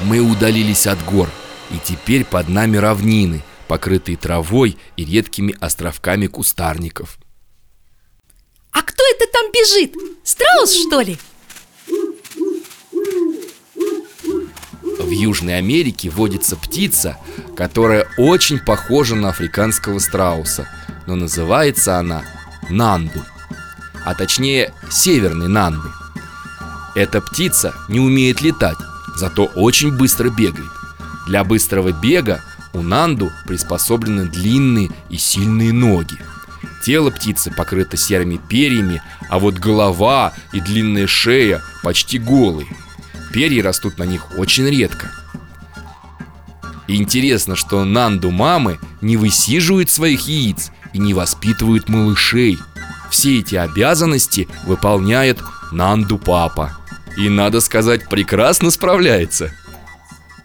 Мы удалились от гор, и теперь под нами равнины, покрытые травой и редкими островками кустарников. А кто это там бежит? Страус, что ли? В Южной Америке водится птица, которая очень похожа на африканского страуса, но называется она нанду, а точнее северный нанду. Эта птица не умеет летать, зато очень быстро бегает. Для быстрого бега у нанду приспособлены длинные и сильные ноги. Тело птицы покрыто серыми перьями, а вот голова и длинная шея почти голые. Перья растут на них очень редко. Интересно, что нанду мамы не высиживают своих яиц и не воспитывают малышей. Все эти обязанности выполняет нанду папа. И, надо сказать, прекрасно справляется –